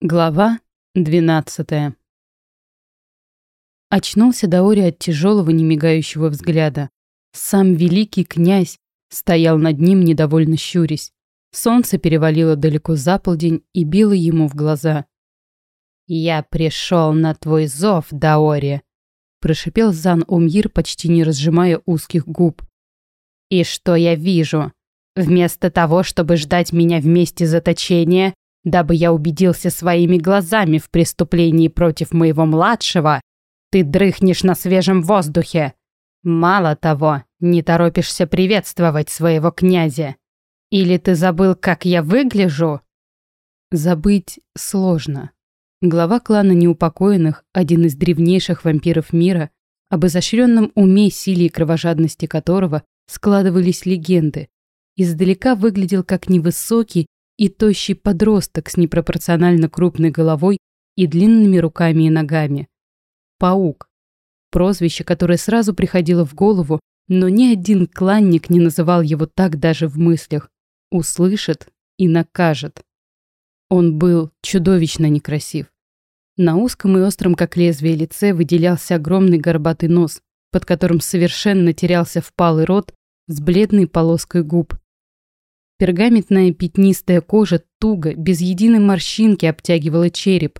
Глава 12 Очнулся Даори от тяжелого немигающего взгляда. Сам великий князь стоял над ним, недовольно щурясь. Солнце перевалило далеко за полдень и било ему в глаза. «Я пришел на твой зов, Даори», – прошипел Зан Умьир, почти не разжимая узких губ. «И что я вижу? Вместо того, чтобы ждать меня в месте заточения, дабы я убедился своими глазами в преступлении против моего младшего, ты дрыхнешь на свежем воздухе. Мало того, не торопишься приветствовать своего князя. Или ты забыл, как я выгляжу? Забыть сложно. Глава клана неупокоенных, один из древнейших вампиров мира, об изощренном уме, силе и кровожадности которого складывались легенды, издалека выглядел как невысокий и тощий подросток с непропорционально крупной головой и длинными руками и ногами. Паук. Прозвище, которое сразу приходило в голову, но ни один кланник не называл его так даже в мыслях. Услышит и накажет. Он был чудовищно некрасив. На узком и остром, как лезвие, лице выделялся огромный горбатый нос, под которым совершенно терялся впалый рот с бледной полоской губ. Пергаментная пятнистая кожа туго, без единой морщинки обтягивала череп.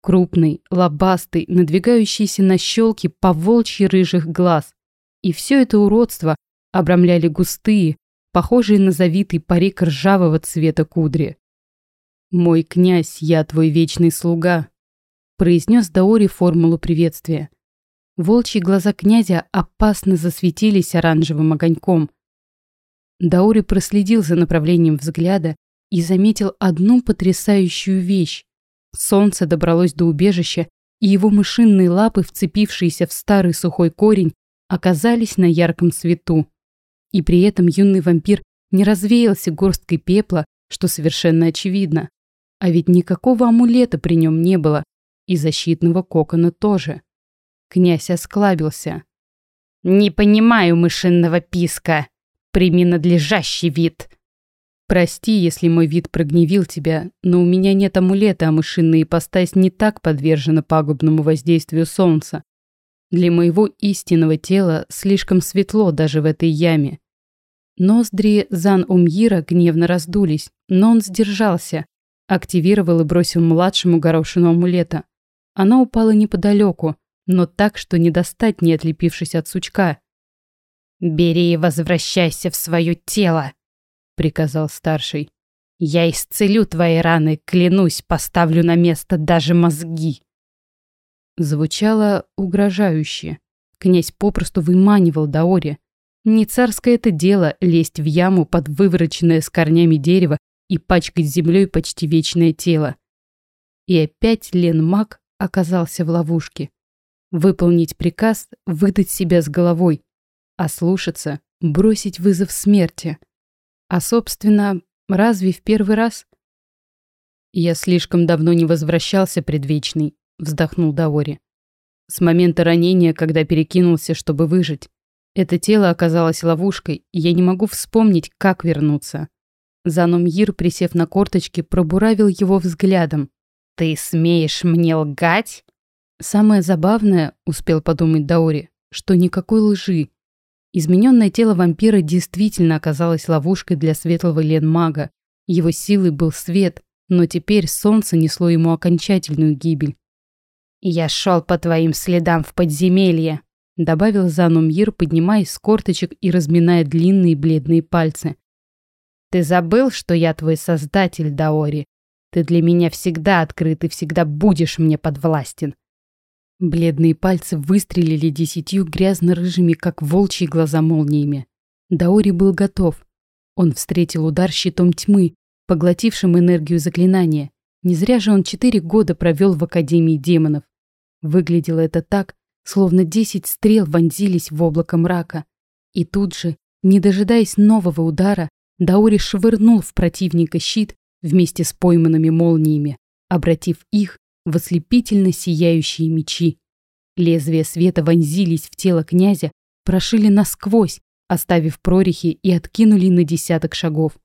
Крупный, лобастый, надвигающийся на щелки поволчьи рыжих глаз. И все это уродство обрамляли густые, похожие на завитый парик ржавого цвета кудри. «Мой князь, я твой вечный слуга», – произнес Даори формулу приветствия. Волчьи глаза князя опасно засветились оранжевым огоньком – Даури проследил за направлением взгляда и заметил одну потрясающую вещь. Солнце добралось до убежища, и его мышиные лапы, вцепившиеся в старый сухой корень, оказались на ярком свету. И при этом юный вампир не развеялся горсткой пепла, что совершенно очевидно. А ведь никакого амулета при нем не было, и защитного кокона тоже. Князь осклабился. «Не понимаю мышинного писка», Прими надлежащий вид. Прости, если мой вид прогневил тебя, но у меня нет амулета, а мышиная ипостась не так подвержена пагубному воздействию солнца. Для моего истинного тела слишком светло даже в этой яме. Ноздри Зан Умьира гневно раздулись, но он сдержался, активировал и бросил младшему горошину амулета. Она упала неподалеку, но так, что не достать, не отлепившись от сучка. «Бери и возвращайся в свое тело», — приказал старший. «Я исцелю твои раны, клянусь, поставлю на место даже мозги». Звучало угрожающе. Князь попросту выманивал Даори. Не царское это дело лезть в яму под вывороченное с корнями дерево и пачкать землей почти вечное тело. И опять Лен Мак оказался в ловушке. Выполнить приказ, выдать себя с головой, ослушаться, бросить вызов смерти. А, собственно, разве в первый раз? Я слишком давно не возвращался, предвечный, вздохнул Даори. С момента ранения, когда перекинулся, чтобы выжить. Это тело оказалось ловушкой, и я не могу вспомнить, как вернуться. Занумьир, присев на корточки, пробуравил его взглядом. «Ты смеешь мне лгать?» Самое забавное, успел подумать Даори, что никакой лжи, Измененное тело вампира действительно оказалось ловушкой для светлого Ленмага. Его силой был свет, но теперь солнце несло ему окончательную гибель. «Я шел по твоим следам в подземелье», — добавил Занумьир, поднимаясь с корточек и разминая длинные бледные пальцы. «Ты забыл, что я твой создатель, Даори? Ты для меня всегда открыт и всегда будешь мне подвластен. Бледные пальцы выстрелили десятью грязно-рыжими, как волчьи глаза молниями. Даори был готов. Он встретил удар щитом тьмы, поглотившим энергию заклинания. Не зря же он четыре года провел в Академии демонов. Выглядело это так, словно десять стрел вонзились в облако мрака. И тут же, не дожидаясь нового удара, Даори швырнул в противника щит вместе с пойманными молниями, обратив их в ослепительно сияющие мечи. Лезвия света вонзились в тело князя, прошили насквозь, оставив прорехи и откинули на десяток шагов.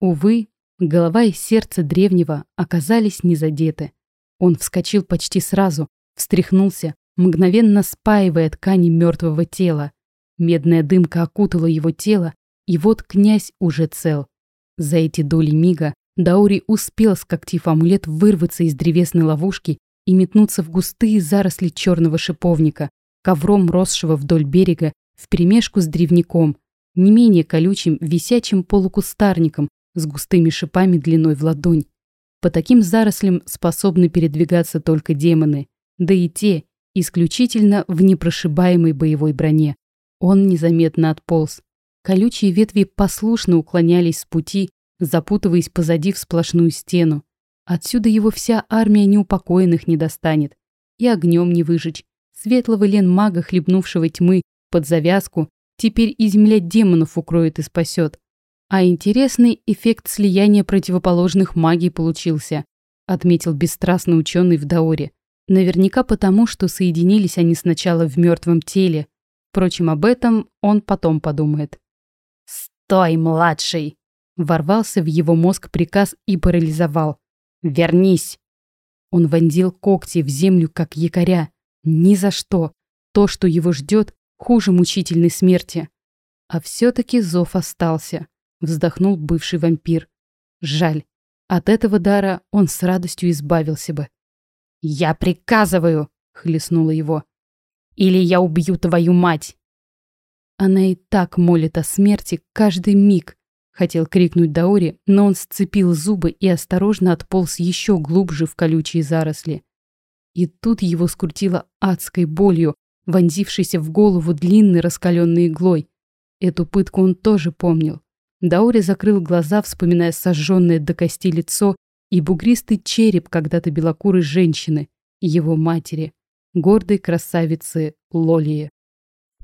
Увы, Голова и сердце древнего оказались не задеты. Он вскочил почти сразу, встряхнулся, мгновенно спаивая ткани мертвого тела. Медная дымка окутала его тело, и вот князь уже цел. За эти доли мига Даури успел, скоктив амулет, вырваться из древесной ловушки и метнуться в густые заросли черного шиповника, ковром росшего вдоль берега, вперемешку с древником, не менее колючим висячим полукустарником с густыми шипами длиной в ладонь. По таким зарослям способны передвигаться только демоны, да и те исключительно в непрошибаемой боевой броне. Он незаметно отполз. Колючие ветви послушно уклонялись с пути, запутываясь позади в сплошную стену. Отсюда его вся армия неупокоенных не достанет. И огнем не выжечь. Светлого лен мага, хлебнувшего тьмы под завязку, теперь и земля демонов укроет и спасет. А интересный эффект слияния противоположных магий получился, отметил бесстрастный ученый в Даоре. Наверняка потому, что соединились они сначала в мертвом теле. Впрочем, об этом он потом подумает. «Стой, младший!» Ворвался в его мозг приказ и парализовал. «Вернись!» Он вонзил когти в землю, как якоря. Ни за что. То, что его ждет, хуже мучительной смерти. А все-таки зов остался. Вздохнул бывший вампир. Жаль. От этого дара он с радостью избавился бы. «Я приказываю!» — хлестнула его. «Или я убью твою мать!» Она и так молит о смерти каждый миг. Хотел крикнуть Даори, но он сцепил зубы и осторожно отполз еще глубже в колючие заросли. И тут его скрутило адской болью, вонзившейся в голову длинной раскаленной иглой. Эту пытку он тоже помнил. Даори закрыл глаза, вспоминая сожженное до кости лицо и бугристый череп когда-то белокурой женщины, его матери, гордой красавицы Лолии.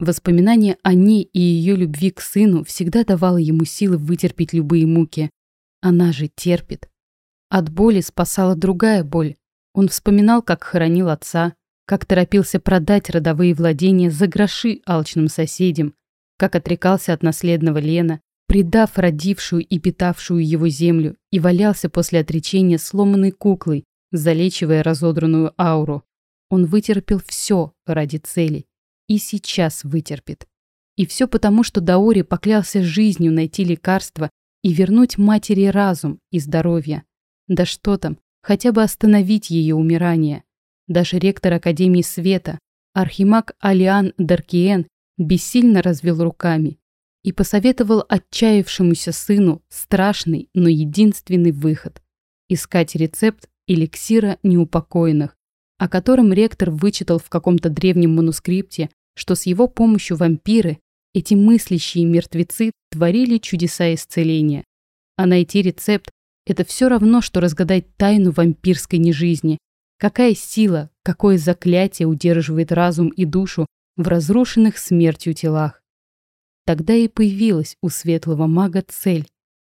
Воспоминание о ней и ее любви к сыну всегда давало ему силы вытерпеть любые муки. Она же терпит. От боли спасала другая боль. Он вспоминал, как хоронил отца, как торопился продать родовые владения за гроши алчным соседям, как отрекался от наследного Лена, предав родившую и питавшую его землю, и валялся после отречения сломанной куклой, залечивая разодранную ауру. Он вытерпел все ради цели. И сейчас вытерпит. И все потому, что Даори поклялся жизнью найти лекарство и вернуть матери разум и здоровье. Да что там, хотя бы остановить ее умирание. Даже ректор Академии Света, архимаг Алиан Даркиен, бессильно развел руками и посоветовал отчаявшемуся сыну страшный, но единственный выход – искать рецепт эликсира неупокоенных, о котором ректор вычитал в каком-то древнем манускрипте, что с его помощью вампиры, эти мыслящие мертвецы, творили чудеса исцеления. А найти рецепт – это все равно, что разгадать тайну вампирской нежизни. Какая сила, какое заклятие удерживает разум и душу в разрушенных смертью телах. Тогда и появилась у светлого мага цель.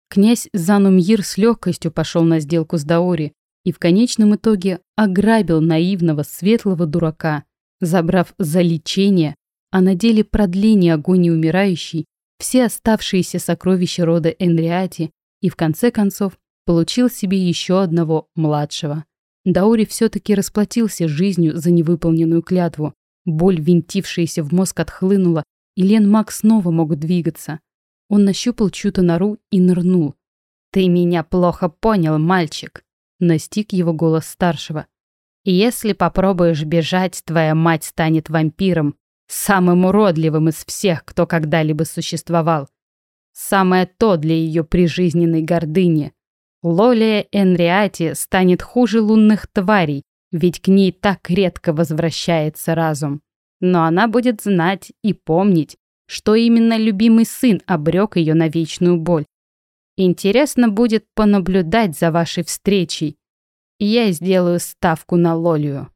Князь Занумьир с легкостью пошел на сделку с Даори и в конечном итоге ограбил наивного светлого дурака, забрав за лечение, а на деле продление агонии умирающей, все оставшиеся сокровища рода Энриати и в конце концов получил себе еще одного младшего. Даури все-таки расплатился жизнью за невыполненную клятву. Боль, винтившаяся в мозг, отхлынула, и Лен Мак снова могут двигаться. Он нащупал чью-то нору и нырнул. «Ты меня плохо понял, мальчик», — настиг его голос старшего. «Если попробуешь бежать, твоя мать станет вампиром, самым уродливым из всех, кто когда-либо существовал. Самое то для ее прижизненной гордыни. Лолия Энриати станет хуже лунных тварей, ведь к ней так редко возвращается разум но она будет знать и помнить, что именно любимый сын обрек ее на вечную боль. Интересно будет понаблюдать за вашей встречей. Я сделаю ставку на Лолию.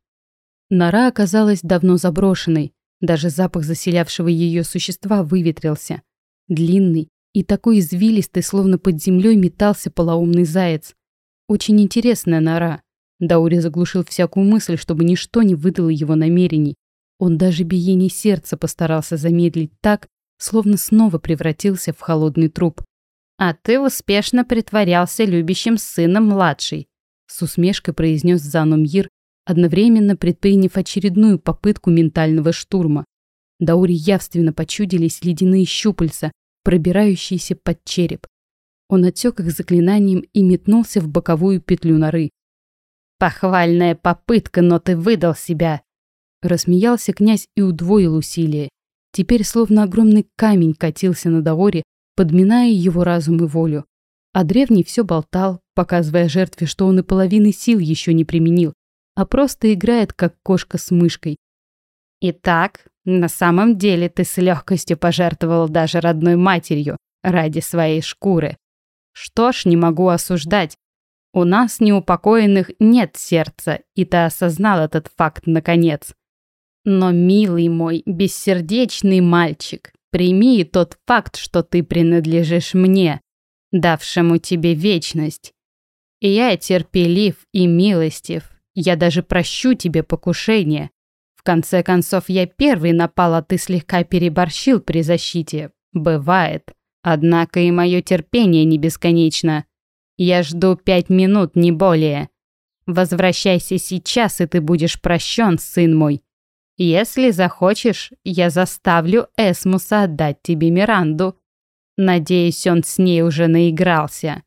Нора оказалась давно заброшенной, даже запах заселявшего ее существа выветрился. Длинный и такой извилистый, словно под землей метался полоумный заяц. Очень интересная нора. Даури заглушил всякую мысль, чтобы ничто не выдало его намерений. Он даже биение сердца постарался замедлить так, словно снова превратился в холодный труп. «А ты успешно притворялся любящим сыном младшей», с усмешкой произнес Занумьир, одновременно предприняв очередную попытку ментального штурма. Даури явственно почудились ледяные щупальца, пробирающиеся под череп. Он отсек их заклинанием и метнулся в боковую петлю норы. «Похвальная попытка, но ты выдал себя!» Рассмеялся князь и удвоил усилия. Теперь словно огромный камень катился на Даоре, подминая его разум и волю. А древний все болтал, показывая жертве, что он и половины сил еще не применил, а просто играет, как кошка с мышкой. «Итак, на самом деле ты с легкостью пожертвовал даже родной матерью ради своей шкуры. Что ж, не могу осуждать. У нас, неупокоенных, нет сердца, и ты осознал этот факт наконец. Но, милый мой, бессердечный мальчик, прими тот факт, что ты принадлежишь мне, давшему тебе вечность. И я терпелив и милостив, я даже прощу тебе покушение. В конце концов, я первый напал, а ты слегка переборщил при защите. Бывает. Однако и мое терпение не бесконечно. Я жду пять минут, не более. Возвращайся сейчас, и ты будешь прощен, сын мой. Если захочешь, я заставлю Эсмуса отдать тебе Миранду. Надеюсь, он с ней уже наигрался.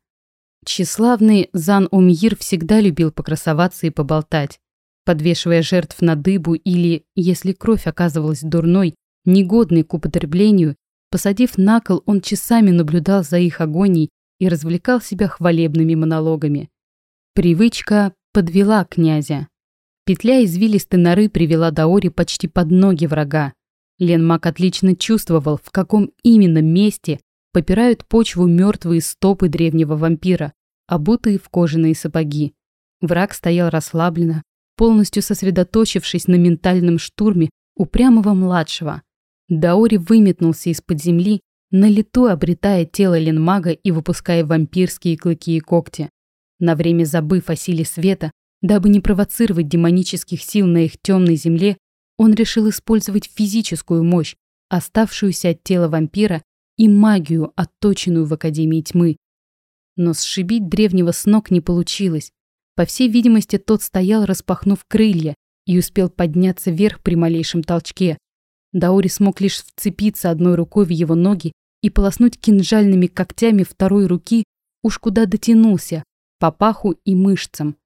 Тщеславный Зан Умьир всегда любил покрасоваться и поболтать, подвешивая жертв на дыбу или, если кровь оказывалась дурной, негодной к употреблению, посадив на кол, он часами наблюдал за их агонией и развлекал себя хвалебными монологами. Привычка подвела князя. Петля извилистой норы привела Даори почти под ноги врага. Ленмак отлично чувствовал, в каком именно месте попирают почву мертвые стопы древнего вампира, обутые в кожаные сапоги. Враг стоял расслабленно, полностью сосредоточившись на ментальном штурме упрямого младшего. Даори выметнулся из-под земли, на лету обретая тело Ленмага и выпуская вампирские клыки и когти. На время забыв о силе света, Дабы не провоцировать демонических сил на их темной земле, он решил использовать физическую мощь, оставшуюся от тела вампира, и магию, отточенную в Академии Тьмы. Но сшибить древнего с ног не получилось. По всей видимости, тот стоял, распахнув крылья, и успел подняться вверх при малейшем толчке. Даори смог лишь вцепиться одной рукой в его ноги и полоснуть кинжальными когтями второй руки, уж куда дотянулся, по паху и мышцам.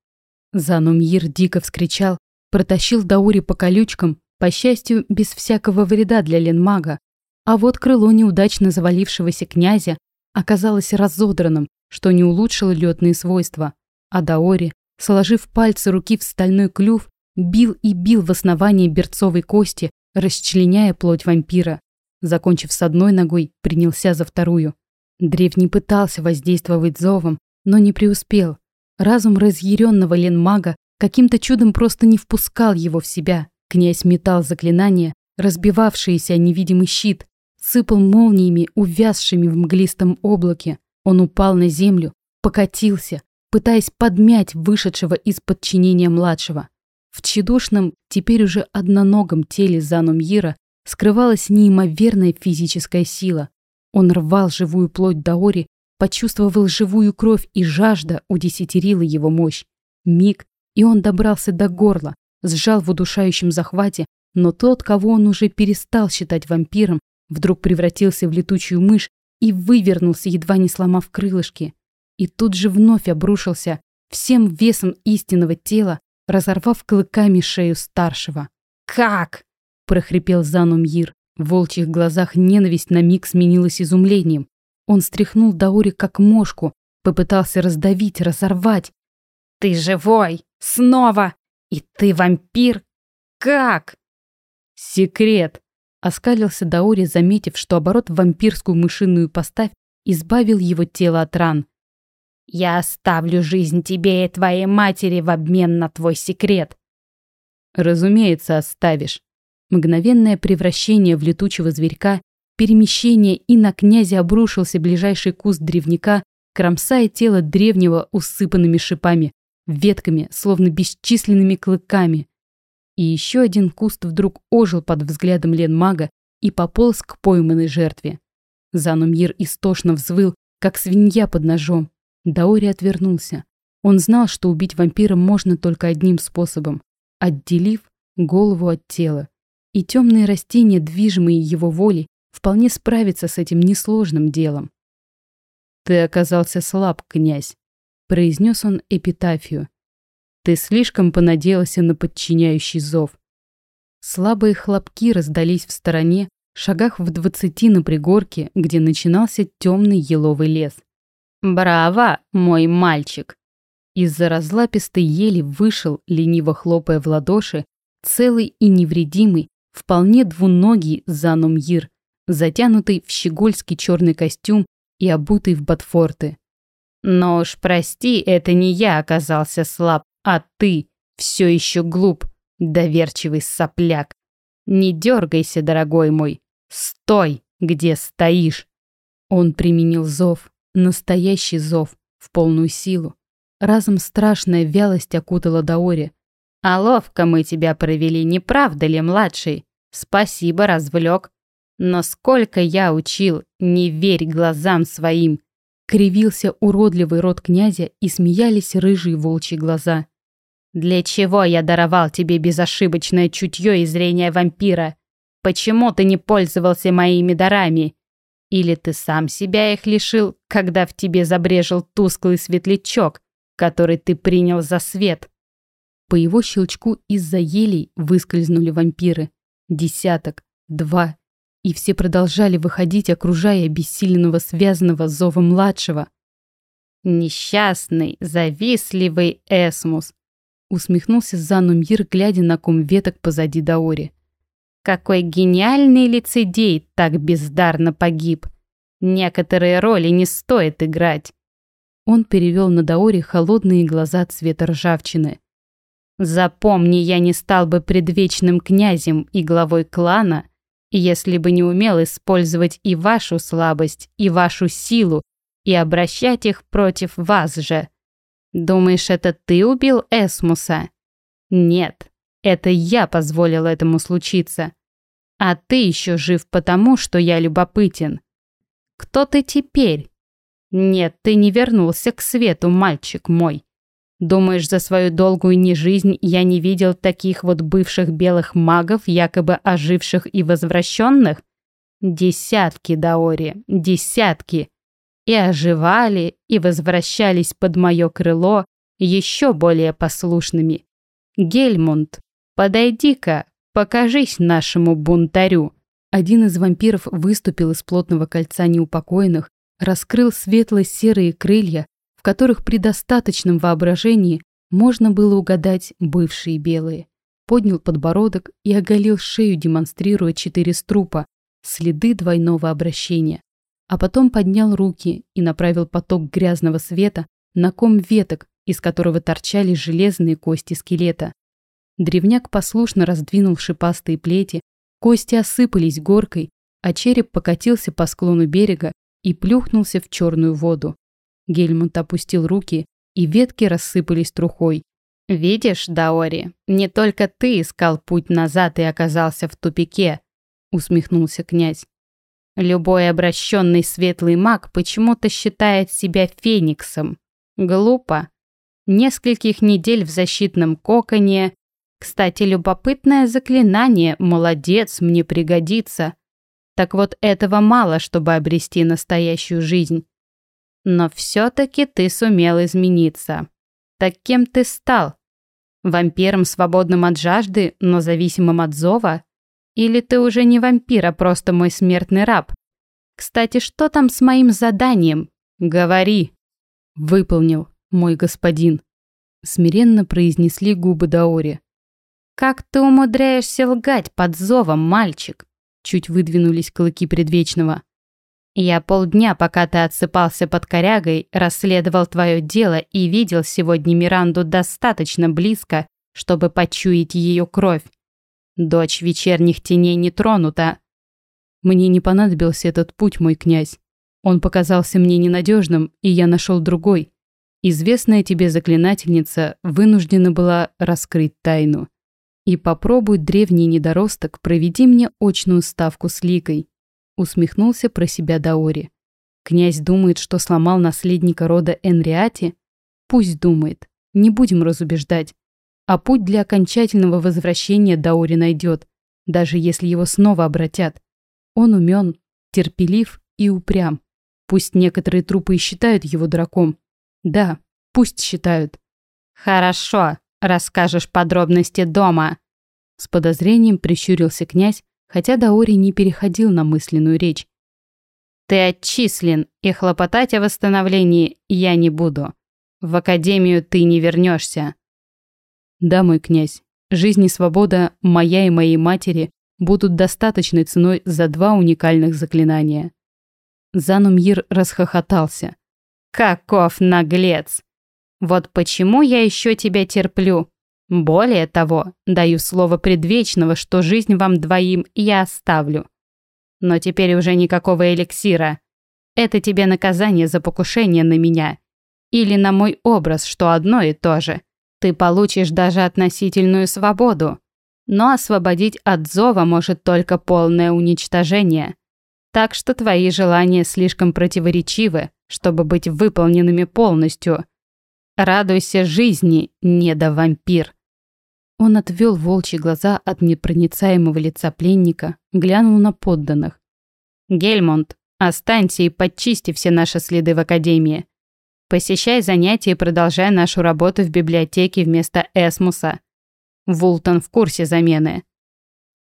Занумьир дико вскричал, протащил Даури по колючкам, по счастью, без всякого вреда для Ленмага. А вот крыло неудачно завалившегося князя оказалось разодранным, что не улучшило летные свойства. А Даори, сложив пальцы руки в стальной клюв, бил и бил в основание берцовой кости, расчленяя плоть вампира. Закончив с одной ногой, принялся за вторую. Древний пытался воздействовать зовом, но не преуспел. Разум разъяренного ленмага каким-то чудом просто не впускал его в себя. Князь метал заклинания, разбивавшиеся о невидимый щит, сыпал молниями, увязшими в мглистом облаке. Он упал на землю, покатился, пытаясь подмять вышедшего из подчинения младшего. В тщедушном, теперь уже одноногом теле Занумьира скрывалась неимоверная физическая сила. Он рвал живую плоть Даори почувствовал живую кровь, и жажда удесятерила его мощь. Миг, и он добрался до горла, сжал в удушающем захвате, но тот, кого он уже перестал считать вампиром, вдруг превратился в летучую мышь и вывернулся, едва не сломав крылышки. И тут же вновь обрушился всем весом истинного тела, разорвав клыками шею старшего. «Как?» – прохрипел Занумьир. В волчьих глазах ненависть на миг сменилась изумлением. Он стряхнул Даури как мошку, попытался раздавить, разорвать. «Ты живой! Снова! И ты вампир? Как?» «Секрет!» — оскалился Даури, заметив, что оборот в вампирскую мышиную поставь избавил его тело от ран. «Я оставлю жизнь тебе и твоей матери в обмен на твой секрет!» «Разумеется, оставишь!» Мгновенное превращение в летучего зверька перемещение, и на князя обрушился ближайший куст древника, кромсая тело древнего усыпанными шипами, ветками, словно бесчисленными клыками. И еще один куст вдруг ожил под взглядом Лен-мага и пополз к пойманной жертве. Занумир истошно взвыл, как свинья под ножом. Даори отвернулся. Он знал, что убить вампира можно только одним способом – отделив голову от тела. И темные растения, движимые его волей, вполне справятся с этим несложным делом. «Ты оказался слаб, князь», – произнес он эпитафию. «Ты слишком понадеялся на подчиняющий зов». Слабые хлопки раздались в стороне, шагах в двадцати на пригорке, где начинался темный еловый лес. «Браво, мой мальчик!» Из-за разлапистой ели вышел, лениво хлопая в ладоши, целый и невредимый, вполне двуногий Занумьир, затянутый в щегольский черный костюм и обутый в ботфорты. «Но уж прости, это не я оказался слаб, а ты все еще глуп, доверчивый сопляк. Не дергайся, дорогой мой, стой, где стоишь!» Он применил зов, настоящий зов, в полную силу. Разом страшная вялость окутала Даори. «А ловко мы тебя провели, не правда ли, младший? Спасибо, развлек. Но сколько я учил, не верь глазам своим!» Кривился уродливый рот князя и смеялись рыжие волчьи глаза. «Для чего я даровал тебе безошибочное чутье и зрение вампира? Почему ты не пользовался моими дарами? Или ты сам себя их лишил, когда в тебе забрежил тусклый светлячок, который ты принял за свет?» По его щелчку из-за елей выскользнули вампиры. Десяток, два, и все продолжали выходить, окружая обессиленного связанного зовом младшего. «Несчастный, завистливый Эсмус!» Усмехнулся Занумир, глядя на ком веток позади Даори. «Какой гениальный лицедей так бездарно погиб! Некоторые роли не стоит играть!» Он перевел на Даори холодные глаза цвета ржавчины. «Запомни, я не стал бы предвечным князем и главой клана, если бы не умел использовать и вашу слабость, и вашу силу, и обращать их против вас же. Думаешь, это ты убил Эсмуса? Нет, это я позволил этому случиться. А ты еще жив потому, что я любопытен. Кто ты теперь? Нет, ты не вернулся к свету, мальчик мой. Думаешь, за свою долгую нежизнь я не видел таких вот бывших белых магов, якобы оживших и возвращенных? Десятки, Даори, десятки. И оживали, и возвращались под мое крыло еще более послушными. Гельмунд, подойди-ка, покажись нашему бунтарю. Один из вампиров выступил из плотного кольца неупокоенных, раскрыл светло-серые крылья, которых при достаточном воображении можно было угадать бывшие белые. Поднял подбородок и оголил шею, демонстрируя четыре струпа, следы двойного обращения. А потом поднял руки и направил поток грязного света на ком веток, из которого торчали железные кости скелета. Древняк послушно раздвинул шипастые плети, кости осыпались горкой, а череп покатился по склону берега и плюхнулся в черную воду. Гельмунд опустил руки, и ветки рассыпались трухой. «Видишь, Даори, не только ты искал путь назад и оказался в тупике», — усмехнулся князь. «Любой обращенный светлый маг почему-то считает себя фениксом. Глупо. Нескольких недель в защитном коконе. Кстати, любопытное заклинание, молодец, мне пригодится. Так вот этого мало, чтобы обрести настоящую жизнь. Но все-таки ты сумел измениться. Так кем ты стал? Вампиром, свободным от жажды, но зависимым от зова? Или ты уже не вампир, а просто мой смертный раб? Кстати, что там с моим заданием? Говори. Выполнил, мой господин. Смиренно произнесли губы Даори. Как ты умудряешься лгать под зовом, мальчик? Чуть выдвинулись клыки предвечного. Я полдня, пока ты отсыпался под корягой, расследовал твое дело и видел сегодня Миранду достаточно близко, чтобы почуять ее кровь. Дочь вечерних теней не тронута. Мне не понадобился этот путь, мой князь. Он показался мне ненадежным, и я нашел другой. Известная тебе заклинательница вынуждена была раскрыть тайну. И попробуй, древний недоросток, проведи мне очную ставку с Ликой усмехнулся про себя Даори. Князь думает, что сломал наследника рода Энриати? Пусть думает. Не будем разубеждать. А путь для окончательного возвращения Даури найдет, даже если его снова обратят. Он умен, терпелив и упрям. Пусть некоторые трупы и считают его дураком. Да, пусть считают. «Хорошо, расскажешь подробности дома», с подозрением прищурился князь, хотя Даори не переходил на мысленную речь. «Ты отчислен, и хлопотать о восстановлении я не буду. В академию ты не вернешься. «Да, мой князь, жизнь и свобода моя и моей матери будут достаточной ценой за два уникальных заклинания». Занумьир расхохотался. «Каков наглец! Вот почему я еще тебя терплю. Более того, даю слово предвечного, что жизнь вам двоим я оставлю. Но теперь уже никакого эликсира. Это тебе наказание за покушение на меня. Или на мой образ, что одно и то же. Ты получишь даже относительную свободу. Но освободить от зова может только полное уничтожение. Так что твои желания слишком противоречивы, чтобы быть выполненными полностью. Радуйся жизни, недовампир. Он отвел волчьи глаза от непроницаемого лица пленника, глянул на подданных. «Гельмунд, останься и подчисти все наши следы в Академии. Посещай занятия и продолжай нашу работу в библиотеке вместо Эсмуса. Вултон в курсе замены.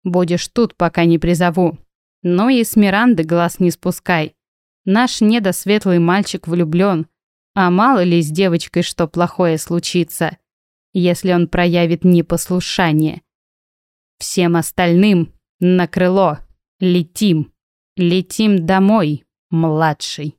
Будешь тут, пока не призову. Ну и с Миранды глаз не спускай. Наш недосветлый мальчик влюблен, а мало ли с девочкой что плохое случится если он проявит непослушание. Всем остальным на крыло. Летим. Летим домой, младший.